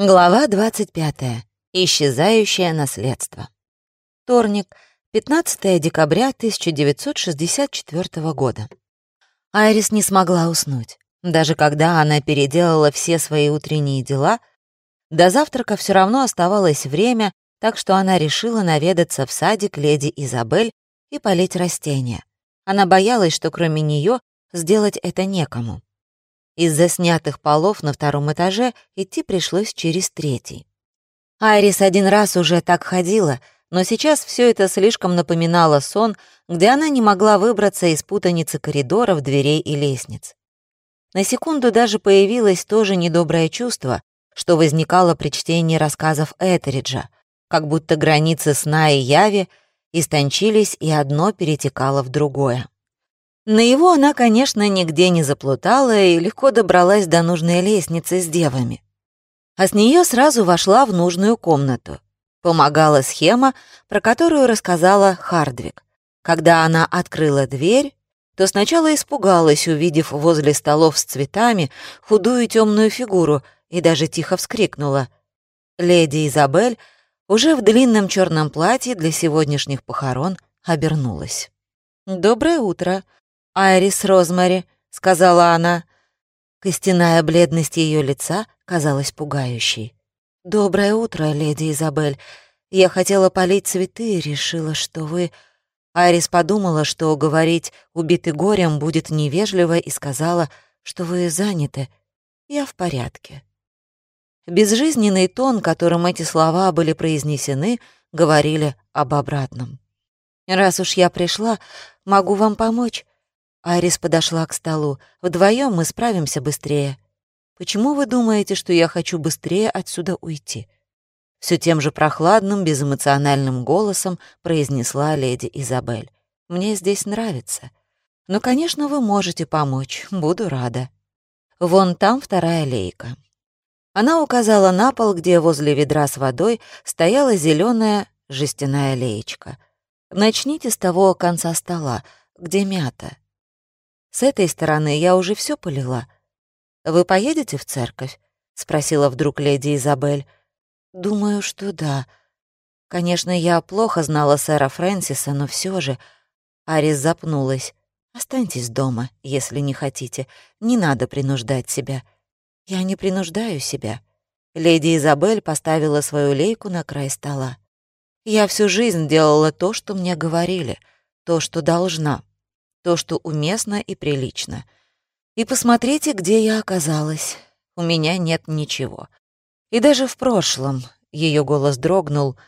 Глава 25. Исчезающее наследство. Вторник, 15 декабря 1964 года. Айрис не смогла уснуть. Даже когда она переделала все свои утренние дела, до завтрака все равно оставалось время, так что она решила наведаться в садик леди Изабель и полить растения. Она боялась, что кроме нее сделать это некому. Из-за снятых полов на втором этаже идти пришлось через третий. Айрис один раз уже так ходила, но сейчас все это слишком напоминало сон, где она не могла выбраться из путаницы коридоров, дверей и лестниц. На секунду даже появилось то же недоброе чувство, что возникало при чтении рассказов Этериджа, как будто границы сна и яви истончились, и одно перетекало в другое. На его она, конечно, нигде не заплутала и легко добралась до нужной лестницы с девами. А с нее сразу вошла в нужную комнату. Помогала схема, про которую рассказала Хардвик. Когда она открыла дверь, то сначала испугалась, увидев возле столов с цветами худую темную фигуру, и даже тихо вскрикнула. Леди Изабель уже в длинном черном платье для сегодняшних похорон обернулась. «Доброе утро», «Айрис Розмари», — сказала она. Костяная бледность ее лица казалась пугающей. «Доброе утро, леди Изабель. Я хотела полить цветы и решила, что вы...» Айрис подумала, что говорить «убитый горем» будет невежливо и сказала, что вы заняты. Я в порядке. Безжизненный тон, которым эти слова были произнесены, говорили об обратном. «Раз уж я пришла, могу вам помочь. Айрис подошла к столу. Вдвоем мы справимся быстрее. Почему вы думаете, что я хочу быстрее отсюда уйти? Все тем же прохладным, безэмоциональным голосом произнесла леди Изабель. Мне здесь нравится. Но, конечно, вы можете помочь. Буду рада. Вон там вторая лейка. Она указала на пол, где возле ведра с водой стояла зеленая жестяная леечка. Начните с того конца стола, где мята. С этой стороны я уже все полила. Вы поедете в церковь? спросила вдруг леди Изабель. Думаю, что да. Конечно, я плохо знала сэра Фрэнсиса, но все же... Арис запнулась. Останьтесь дома, если не хотите. Не надо принуждать себя. Я не принуждаю себя. Леди Изабель поставила свою лейку на край стола. Я всю жизнь делала то, что мне говорили, то, что должна то, что уместно и прилично. И посмотрите, где я оказалась. У меня нет ничего. И даже в прошлом, ее голос дрогнул,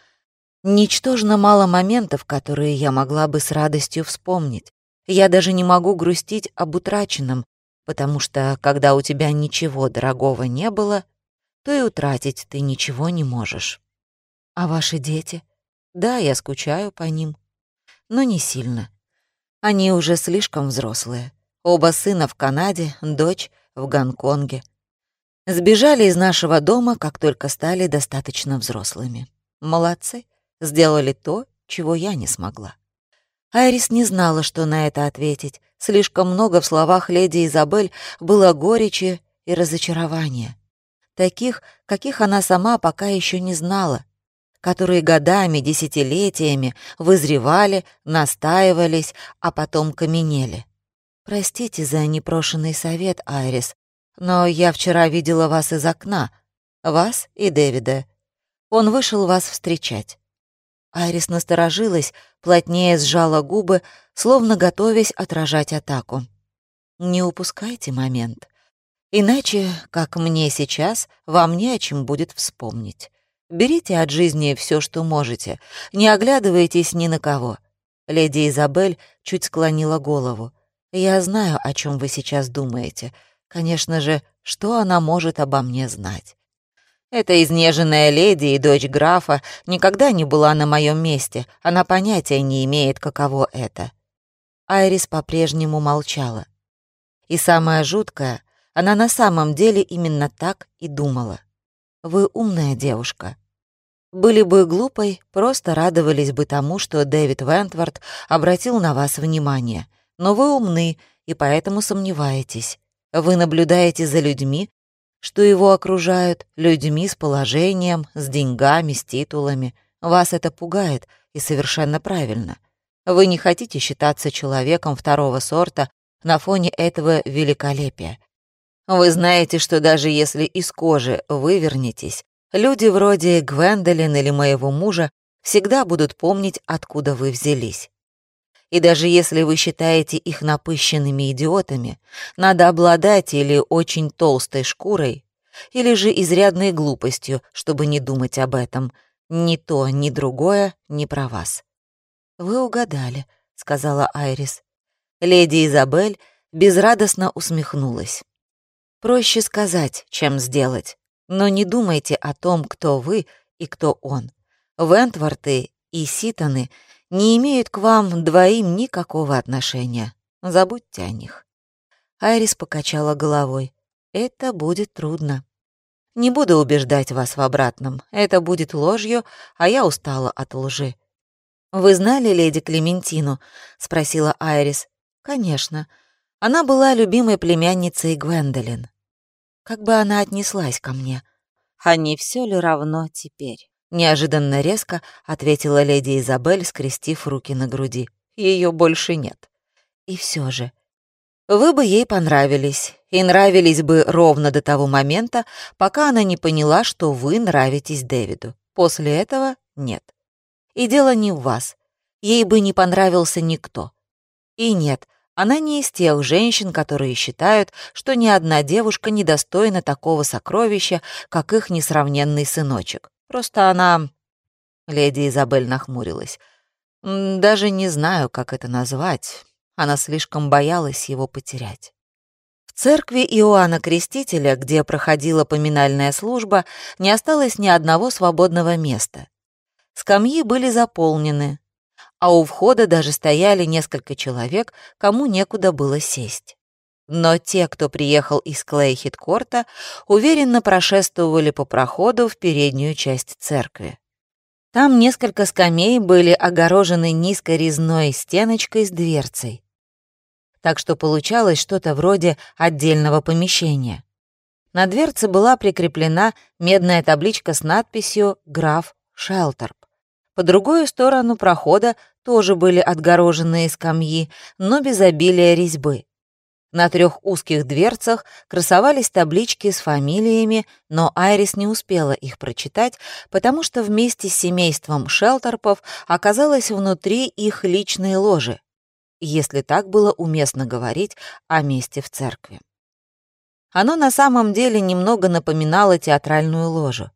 ничтожно мало моментов, которые я могла бы с радостью вспомнить. Я даже не могу грустить об утраченном, потому что, когда у тебя ничего дорогого не было, то и утратить ты ничего не можешь. А ваши дети? Да, я скучаю по ним, но не сильно. Они уже слишком взрослые. Оба сына в Канаде, дочь в Гонконге. Сбежали из нашего дома, как только стали достаточно взрослыми. Молодцы, сделали то, чего я не смогла. Айрис не знала, что на это ответить. Слишком много в словах леди Изабель было горечи и разочарования. Таких, каких она сама пока еще не знала которые годами, десятилетиями вызревали, настаивались, а потом каменели. Простите за непрошенный совет, Айрис, но я вчера видела вас из окна, вас и Дэвида. Он вышел вас встречать. Айрис насторожилась, плотнее сжала губы, словно готовясь отражать атаку. Не упускайте момент. Иначе, как мне сейчас, вам не о чем будет вспомнить. Берите от жизни все, что можете. Не оглядывайтесь ни на кого. Леди Изабель чуть склонила голову. Я знаю, о чем вы сейчас думаете. Конечно же, что она может обо мне знать? Эта изнеженная леди и дочь графа никогда не была на моем месте. Она понятия не имеет, каково это. Айрис по-прежнему молчала. И самое жуткое, она на самом деле именно так и думала. Вы умная девушка. Были бы глупой, просто радовались бы тому, что Дэвид Вентвард обратил на вас внимание. Но вы умны и поэтому сомневаетесь. Вы наблюдаете за людьми, что его окружают людьми с положением, с деньгами, с титулами. Вас это пугает, и совершенно правильно. Вы не хотите считаться человеком второго сорта на фоне этого великолепия. Вы знаете, что даже если из кожи вывернетесь, люди вроде Гвендолин или моего мужа всегда будут помнить, откуда вы взялись. И даже если вы считаете их напыщенными идиотами, надо обладать или очень толстой шкурой, или же изрядной глупостью, чтобы не думать об этом. Ни то, ни другое не про вас. «Вы угадали», — сказала Айрис. Леди Изабель безрадостно усмехнулась. «Проще сказать, чем сделать. Но не думайте о том, кто вы и кто он. Вентворты и Ситоны не имеют к вам двоим никакого отношения. Забудьте о них». Айрис покачала головой. «Это будет трудно. Не буду убеждать вас в обратном. Это будет ложью, а я устала от лжи». «Вы знали леди Клементину?» — спросила Айрис. «Конечно. Она была любимой племянницей Гвендолин. Как бы она отнеслась ко мне? А не все ли равно теперь?» Неожиданно резко ответила леди Изабель, скрестив руки на груди. Ее больше нет. И все же. Вы бы ей понравились. И нравились бы ровно до того момента, пока она не поняла, что вы нравитесь Дэвиду. После этого нет. И дело не в вас. Ей бы не понравился никто. И нет, она не из тех женщин, которые считают, что ни одна девушка не достойна такого сокровища, как их несравненный сыночек. Просто она...» Леди Изабель нахмурилась. «Даже не знаю, как это назвать. Она слишком боялась его потерять». В церкви Иоанна Крестителя, где проходила поминальная служба, не осталось ни одного свободного места. Скамьи были заполнены, а у входа даже стояли несколько человек, кому некуда было сесть. Но те, кто приехал из Клейхит-Корта, уверенно прошествовали по проходу в переднюю часть церкви. Там несколько скамей были огорожены низкой резной стеночкой с дверцей. Так что получалось что-то вроде отдельного помещения. На дверце была прикреплена медная табличка с надписью «Граф Шелтерп». По другую сторону прохода тоже были отгороженные скамьи, но без обилия резьбы. На трех узких дверцах красовались таблички с фамилиями, но Айрис не успела их прочитать, потому что вместе с семейством Шелтерпов оказалась внутри их личные ложи, если так было уместно говорить о месте в церкви. Оно на самом деле немного напоминало театральную ложу.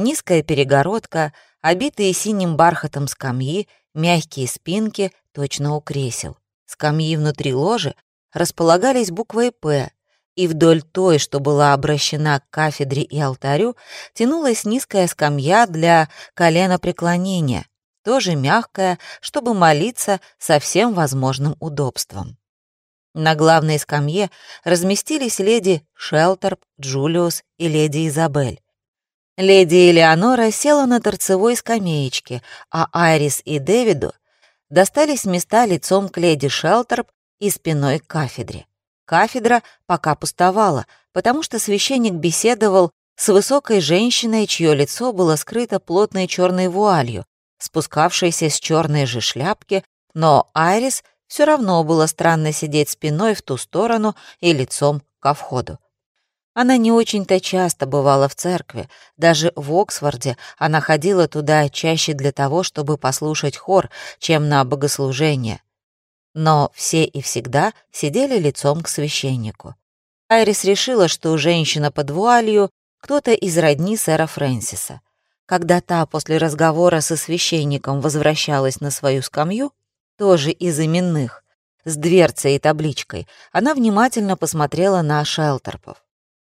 Низкая перегородка, обитые синим бархатом скамьи, мягкие спинки, точно у кресел. Скамьи внутри ложи располагались буквой «П», и вдоль той, что была обращена к кафедре и алтарю, тянулась низкая скамья для коленопреклонения, тоже мягкая, чтобы молиться со всем возможным удобством. На главной скамье разместились леди Шелтерп, Джулиус и леди Изабель. Леди Элеонора села на торцевой скамеечке, а Айрис и Дэвиду достались места лицом к леди Шелтерп и спиной к кафедре. Кафедра пока пустовала, потому что священник беседовал с высокой женщиной, чье лицо было скрыто плотной черной вуалью, спускавшейся с черной же шляпки, но Айрис все равно было странно сидеть спиной в ту сторону и лицом ко входу. Она не очень-то часто бывала в церкви. Даже в Оксфорде она ходила туда чаще для того, чтобы послушать хор, чем на богослужение но все и всегда сидели лицом к священнику. Айрис решила, что женщина под вуалью — кто-то из родни сэра Фрэнсиса. Когда та после разговора со священником возвращалась на свою скамью, тоже из именных, с дверцей и табличкой, она внимательно посмотрела на Шелтерпов.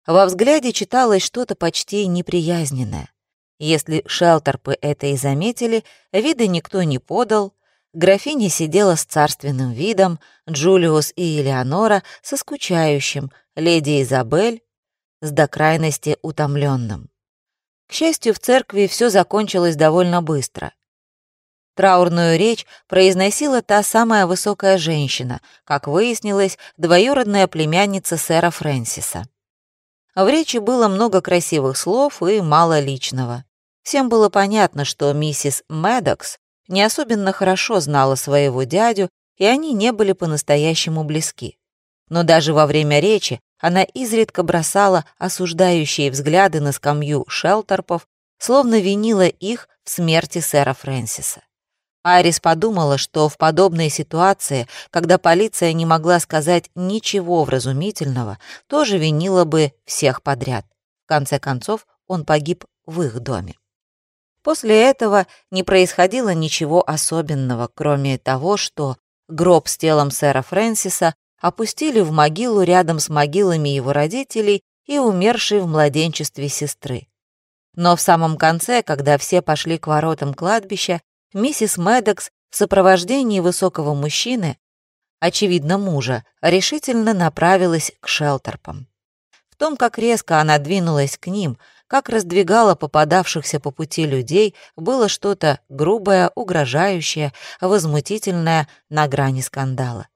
Во взгляде читалось что-то почти неприязненное. Если Шелтерпы это и заметили, вида никто не подал, Графиня сидела с царственным видом, Джулиус и Элеонора со скучающим, леди Изабель с до крайности утомленным. К счастью, в церкви все закончилось довольно быстро. Траурную речь произносила та самая высокая женщина, как выяснилось, двоюродная племянница сэра Фрэнсиса. В речи было много красивых слов и мало личного. Всем было понятно, что миссис Медокс не особенно хорошо знала своего дядю, и они не были по-настоящему близки. Но даже во время речи она изредка бросала осуждающие взгляды на скамью Шелтерпов, словно винила их в смерти сэра Фрэнсиса. Арис подумала, что в подобной ситуации, когда полиция не могла сказать ничего вразумительного, тоже винила бы всех подряд. В конце концов, он погиб в их доме. После этого не происходило ничего особенного, кроме того, что гроб с телом сэра Фрэнсиса опустили в могилу рядом с могилами его родителей и умершей в младенчестве сестры. Но в самом конце, когда все пошли к воротам кладбища, миссис Медекс в сопровождении высокого мужчины, очевидно мужа, решительно направилась к Шелтерпам. В том, как резко она двинулась к ним, как раздвигала попадавшихся по пути людей, было что-то грубое, угрожающее, возмутительное на грани скандала.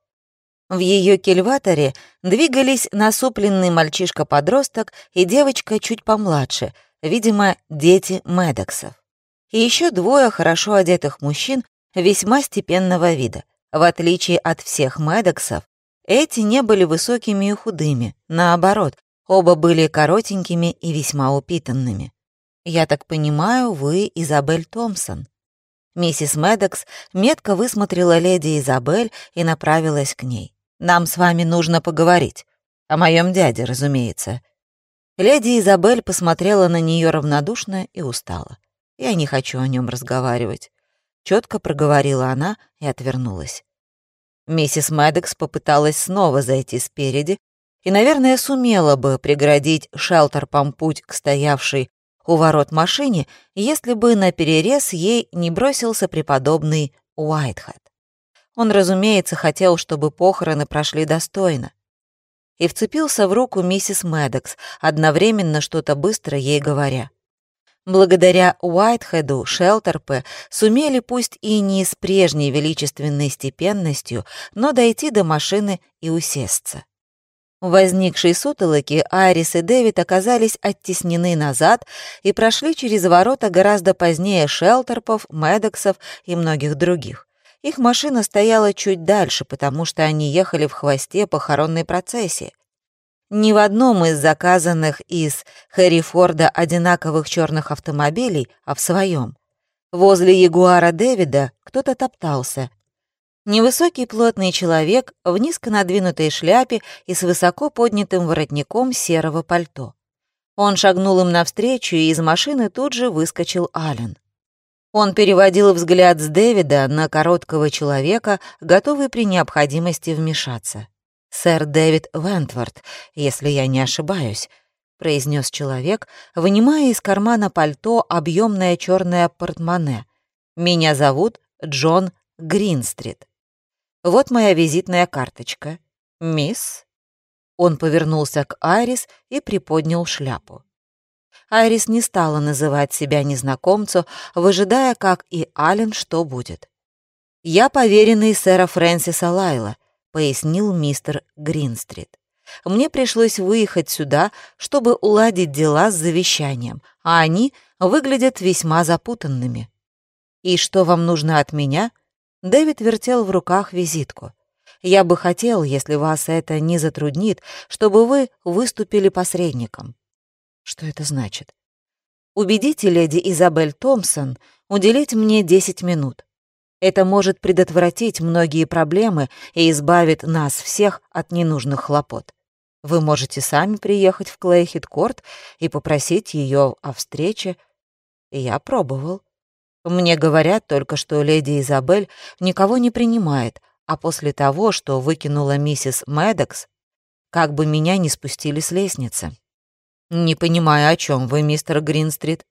В ее кельваторе двигались насупленный мальчишка-подросток и девочка чуть помладше, видимо, дети Медексов и еще двое хорошо одетых мужчин весьма степенного вида. В отличие от всех Мэддоксов, эти не были высокими и худыми, наоборот, оба были коротенькими и весьма упитанными. «Я так понимаю, вы Изабель Томпсон». Миссис Медекс метко высмотрела леди Изабель и направилась к ней. «Нам с вами нужно поговорить. О моем дяде, разумеется». Леди Изабель посмотрела на нее равнодушно и устала. Я не хочу о нем разговаривать. Четко проговорила она и отвернулась. Миссис Мэддокс попыталась снова зайти спереди и, наверное, сумела бы преградить шелтерпом путь к стоявшей у ворот машине, если бы на перерез ей не бросился преподобный Уайтхед. Он, разумеется, хотел, чтобы похороны прошли достойно. И вцепился в руку миссис Мэддокс, одновременно что-то быстро ей говоря. Благодаря Уайтхеду Шелтерпы сумели пусть и не с прежней величественной степенностью, но дойти до машины и усесться. В возникшей сутолоке Айрис и Дэвид оказались оттеснены назад и прошли через ворота гораздо позднее Шелтерпов, Медоксов и многих других. Их машина стояла чуть дальше, потому что они ехали в хвосте похоронной процессии. Ни в одном из заказанных из Хэррифорда одинаковых черных автомобилей, а в своем. Возле Ягуара Дэвида кто-то топтался. Невысокий плотный человек в низко надвинутой шляпе и с высоко поднятым воротником серого пальто. Он шагнул им навстречу, и из машины тут же выскочил Ален. Он переводил взгляд с Дэвида на короткого человека, готовый при необходимости вмешаться. «Сэр Дэвид Вентворд, если я не ошибаюсь», — произнес человек, вынимая из кармана пальто объемное черное портмоне. «Меня зовут Джон Гринстрит. Вот моя визитная карточка. Мисс?» Он повернулся к Айрис и приподнял шляпу. Айрис не стала называть себя незнакомцу, выжидая, как и Ален, что будет. «Я поверенный сэра Фрэнсиса Лайла», пояснил мистер Гринстрит. «Мне пришлось выехать сюда, чтобы уладить дела с завещанием, а они выглядят весьма запутанными». «И что вам нужно от меня?» Дэвид вертел в руках визитку. «Я бы хотел, если вас это не затруднит, чтобы вы выступили посредником». «Что это значит?» «Убедите леди Изабель Томпсон уделить мне 10 минут. Это может предотвратить многие проблемы и избавит нас всех от ненужных хлопот. Вы можете сами приехать в Клейхит-Корт и попросить ее о встрече. Я пробовал. Мне говорят только, что леди Изабель никого не принимает, а после того, что выкинула миссис Мэддокс, как бы меня не спустили с лестницы. Не понимаю, о чем вы, мистер Гринстрит.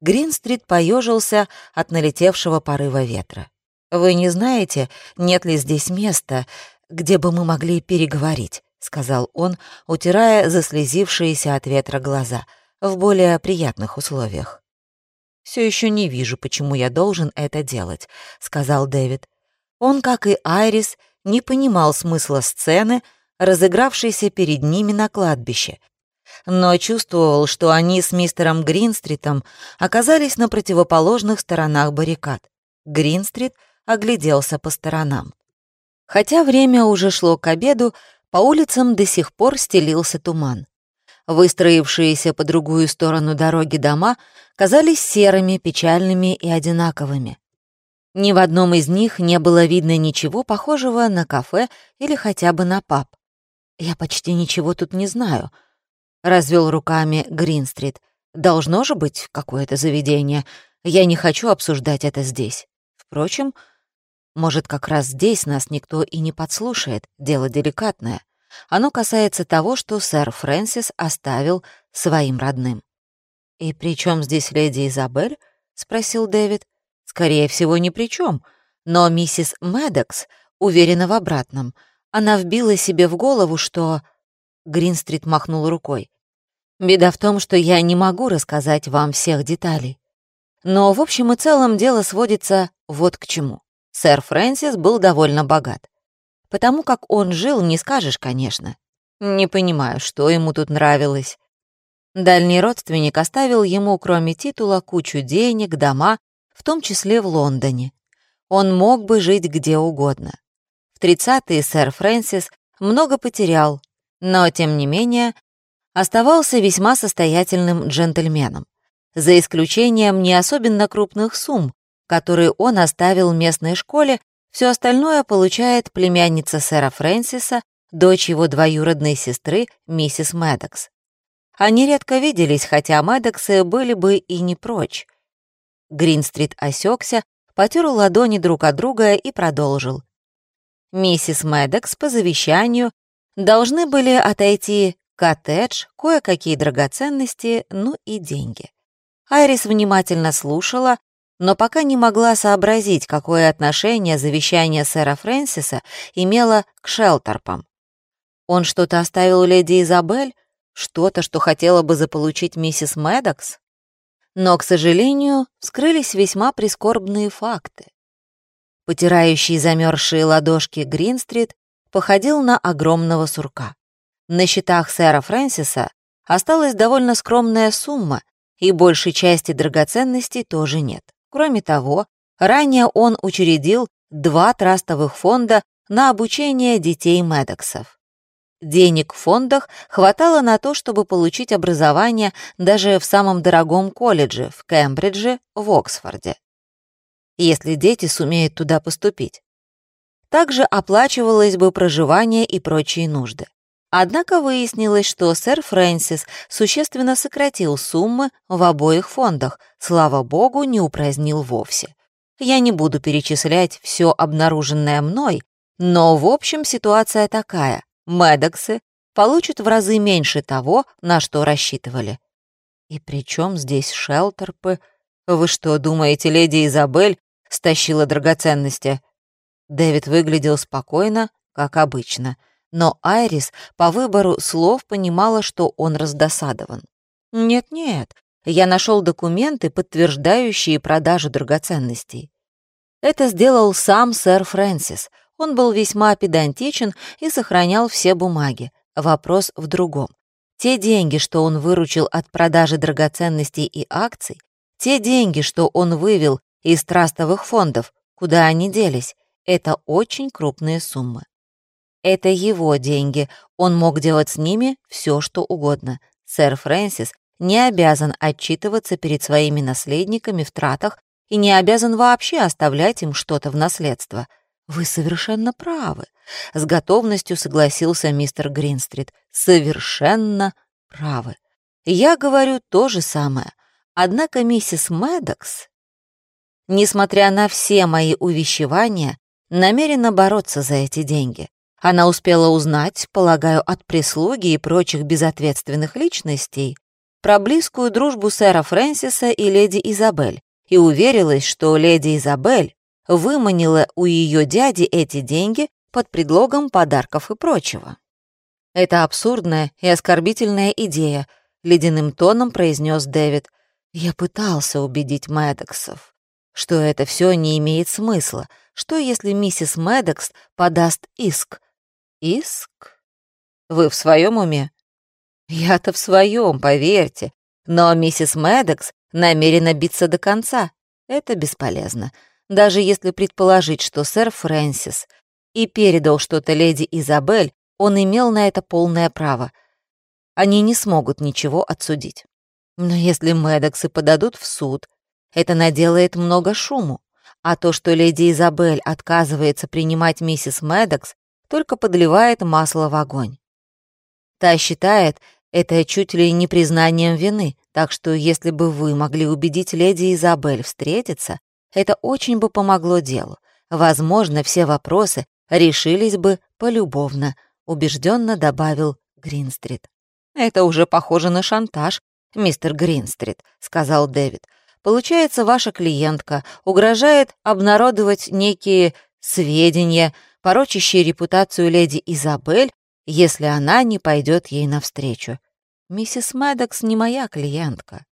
Гринстрит поежился от налетевшего порыва ветра. «Вы не знаете, нет ли здесь места, где бы мы могли переговорить?» — сказал он, утирая заслезившиеся от ветра глаза, в более приятных условиях. «Все еще не вижу, почему я должен это делать», — сказал Дэвид. Он, как и Айрис, не понимал смысла сцены, разыгравшейся перед ними на кладбище, но чувствовал, что они с мистером Гринстритом оказались на противоположных сторонах баррикад. Гринстрит огляделся по сторонам. Хотя время уже шло к обеду, по улицам до сих пор стелился туман. Выстроившиеся по другую сторону дороги дома казались серыми, печальными и одинаковыми. Ни в одном из них не было видно ничего похожего на кафе или хотя бы на паб. «Я почти ничего тут не знаю», — развел руками Гринстрит. «Должно же быть какое-то заведение. Я не хочу обсуждать это здесь. Впрочем, может, как раз здесь нас никто и не подслушает, дело деликатное. Оно касается того, что сэр Фрэнсис оставил своим родным. «И при чем здесь леди Изабель?» — спросил Дэвид. «Скорее всего, ни при чем. Но миссис Мэддокс уверена в обратном. Она вбила себе в голову, что...» Гринстрит махнул рукой. «Беда в том, что я не могу рассказать вам всех деталей. Но в общем и целом дело сводится вот к чему. Сэр Фрэнсис был довольно богат. Потому как он жил, не скажешь, конечно. Не понимаю, что ему тут нравилось. Дальний родственник оставил ему, кроме титула, кучу денег, дома, в том числе в Лондоне. Он мог бы жить где угодно. В 30-е сэр Фрэнсис много потерял, но, тем не менее, оставался весьма состоятельным джентльменом, за исключением не особенно крупных сумм, которые он оставил местной школе все остальное получает племянница сэра Фрэнсиса, дочь его двоюродной сестры, миссис Мэддокс. Они редко виделись, хотя Мэддоксы были бы и не прочь. Гринстрит осекся, потер ладони друг от друга и продолжил. Миссис Мэддокс по завещанию должны были отойти коттедж, кое-какие драгоценности, ну и деньги. Айрис внимательно слушала, но пока не могла сообразить, какое отношение завещание сэра Фрэнсиса имело к Шелтерпам. Он что-то оставил леди Изабель? Что-то, что хотела бы заполучить миссис Мэддокс? Но, к сожалению, вскрылись весьма прискорбные факты. Потирающий замерзшие ладошки Гринстрит походил на огромного сурка. На счетах сэра Фрэнсиса осталась довольно скромная сумма, и большей части драгоценностей тоже нет. Кроме того, ранее он учредил два трастовых фонда на обучение детей Медоксов. Денег в фондах хватало на то, чтобы получить образование даже в самом дорогом колледже, в Кембридже, в Оксфорде. Если дети сумеют туда поступить. Также оплачивалось бы проживание и прочие нужды. Однако выяснилось, что сэр Фрэнсис существенно сократил суммы в обоих фондах, слава богу, не упразднил вовсе. Я не буду перечислять все обнаруженное мной, но в общем ситуация такая. Медоксы получат в разы меньше того, на что рассчитывали. И при чем здесь шелтерпы? Вы что, думаете, леди Изабель стащила драгоценности? Дэвид выглядел спокойно, как обычно — но Айрис по выбору слов понимала, что он раздосадован. «Нет-нет, я нашел документы, подтверждающие продажу драгоценностей. Это сделал сам сэр Фрэнсис. Он был весьма педантичен и сохранял все бумаги. Вопрос в другом. Те деньги, что он выручил от продажи драгоценностей и акций, те деньги, что он вывел из трастовых фондов, куда они делись, это очень крупные суммы. Это его деньги, он мог делать с ними все, что угодно. Сэр Фрэнсис не обязан отчитываться перед своими наследниками в тратах и не обязан вообще оставлять им что-то в наследство. Вы совершенно правы. С готовностью согласился мистер Гринстрит. Совершенно правы. Я говорю то же самое. Однако миссис Мэддокс, несмотря на все мои увещевания, намерена бороться за эти деньги. Она успела узнать, полагаю, от прислуги и прочих безответственных личностей, про близкую дружбу сэра Фрэнсиса и леди Изабель, и уверилась, что леди Изабель выманила у ее дяди эти деньги под предлогом подарков и прочего. «Это абсурдная и оскорбительная идея», — ледяным тоном произнес Дэвид. «Я пытался убедить Мэддоксов, что это все не имеет смысла. Что, если миссис Мэддокс подаст иск, Иск? Вы в своем уме? Я-то в своем, поверьте. Но миссис Мэддокс намерена биться до конца. Это бесполезно. Даже если предположить, что сэр Фрэнсис и передал что-то леди Изабель, он имел на это полное право. Они не смогут ничего отсудить. Но если Мэддоксы подадут в суд, это наделает много шуму. А то, что леди Изабель отказывается принимать миссис Мэддокс, только подливает масло в огонь. Та считает это чуть ли не признанием вины, так что если бы вы могли убедить леди Изабель встретиться, это очень бы помогло делу. Возможно, все вопросы решились бы полюбовно, убежденно добавил Гринстрит. Это уже похоже на шантаж, мистер Гринстрит, сказал Дэвид. Получается, ваша клиентка угрожает обнародовать некие сведения, порочащие репутацию леди Изабель, если она не пойдет ей навстречу. Миссис Мэддокс не моя клиентка.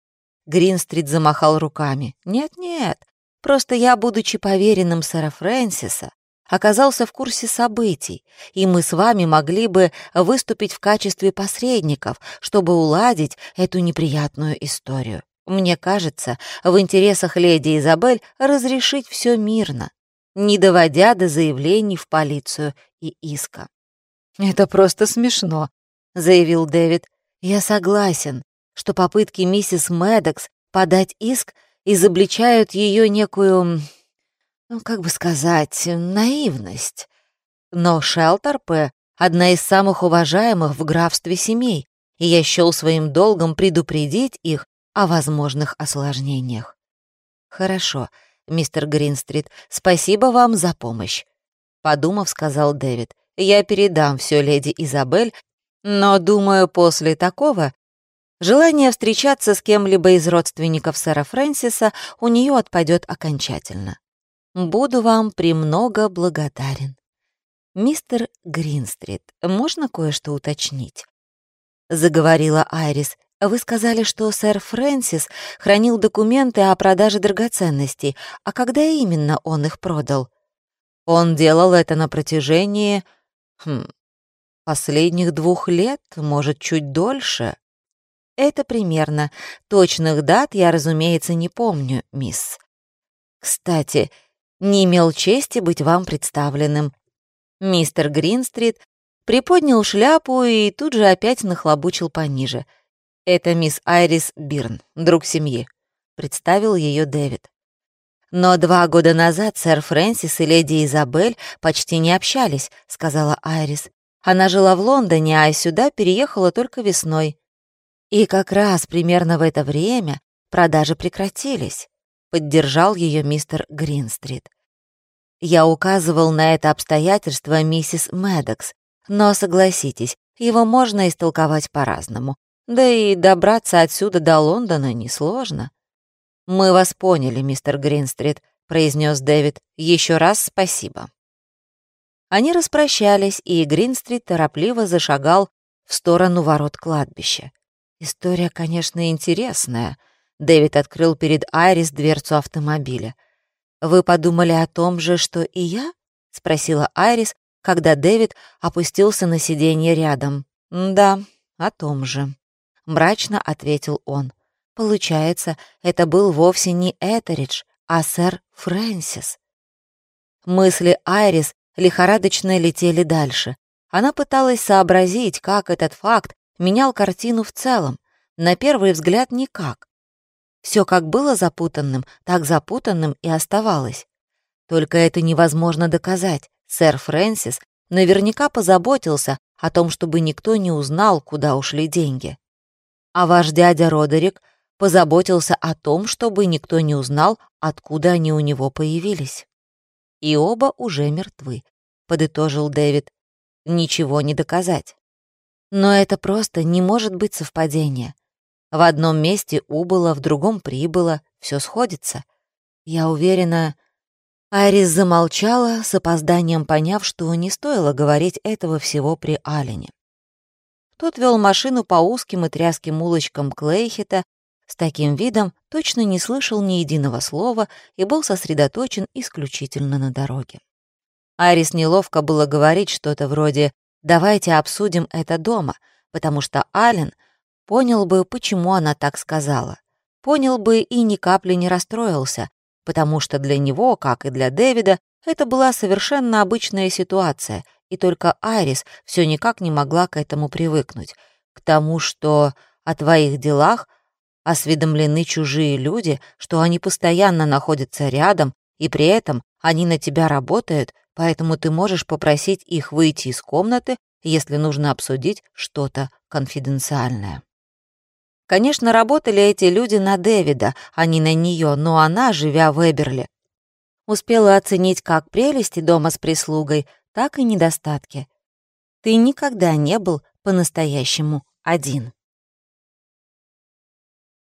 Гринстрит замахал руками. «Нет-нет, просто я, будучи поверенным сэра Фрэнсиса, оказался в курсе событий, и мы с вами могли бы выступить в качестве посредников, чтобы уладить эту неприятную историю. Мне кажется, в интересах леди Изабель разрешить все мирно, не доводя до заявлений в полицию и иска. «Это просто смешно», — заявил Дэвид. «Я согласен, что попытки миссис Мэддокс подать иск изобличают ее некую, ну, как бы сказать, наивность. Но Шелтерпе — одна из самых уважаемых в графстве семей, и я счел своим долгом предупредить их о возможных осложнениях. «Хорошо, мистер Гринстрит, спасибо вам за помощь», — подумав, сказал Дэвид. «Я передам все леди Изабель, но, думаю, после такого желание встречаться с кем-либо из родственников сэра Фрэнсиса у нее отпадет окончательно. Буду вам премного благодарен. Мистер Гринстрит, можно кое-что уточнить?» — заговорила Айрис, вы сказали, что сэр Фрэнсис хранил документы о продаже драгоценностей, а когда именно он их продал? Он делал это на протяжении... Хм, последних двух лет, может, чуть дольше. Это примерно. Точных дат я, разумеется, не помню, мисс. Кстати, не имел чести быть вам представленным. Мистер Гринстрит приподнял шляпу и тут же опять нахлобучил пониже — «Это мисс Айрис Бирн, друг семьи», — представил ее Дэвид. «Но два года назад сэр Фрэнсис и леди Изабель почти не общались», — сказала Айрис. «Она жила в Лондоне, а сюда переехала только весной. И как раз примерно в это время продажи прекратились», — поддержал ее мистер Гринстрит. Я указывал на это обстоятельство миссис Мэддокс, но, согласитесь, его можно истолковать по-разному. Да и добраться отсюда до Лондона несложно. «Мы вас поняли, мистер Гринстрит», — произнес Дэвид. Еще раз спасибо». Они распрощались, и Гринстрит торопливо зашагал в сторону ворот кладбища. История, конечно, интересная. Дэвид открыл перед Айрис дверцу автомобиля. «Вы подумали о том же, что и я?» — спросила Айрис, когда Дэвид опустился на сиденье рядом. «Да, о том же». — мрачно ответил он. «Получается, это был вовсе не Этеридж, а сэр Фрэнсис». Мысли Айрис лихорадочно летели дальше. Она пыталась сообразить, как этот факт менял картину в целом. На первый взгляд никак. Все как было запутанным, так запутанным и оставалось. Только это невозможно доказать. Сэр Фрэнсис наверняка позаботился о том, чтобы никто не узнал, куда ушли деньги. А ваш дядя Родерик позаботился о том, чтобы никто не узнал, откуда они у него появились. И оба уже мертвы, подытожил Дэвид. Ничего не доказать. Но это просто не может быть совпадение. В одном месте убыло, в другом прибыло, все сходится. Я уверена... Айрис замолчала, с опозданием поняв, что не стоило говорить этого всего при Алине. Тот вел машину по узким и тряским улочкам Клейхета, с таким видом точно не слышал ни единого слова и был сосредоточен исключительно на дороге. Арис неловко было говорить что-то вроде «давайте обсудим это дома», потому что Ален понял бы, почему она так сказала. Понял бы и ни капли не расстроился, потому что для него, как и для Дэвида, это была совершенно обычная ситуация, и только Айрис все никак не могла к этому привыкнуть, к тому, что о твоих делах осведомлены чужие люди, что они постоянно находятся рядом, и при этом они на тебя работают, поэтому ты можешь попросить их выйти из комнаты, если нужно обсудить что-то конфиденциальное. Конечно, работали эти люди на Дэвида, а не на нее, но она, живя в Эберли, успела оценить как прелести дома с прислугой, так и недостатки. Ты никогда не был по-настоящему один.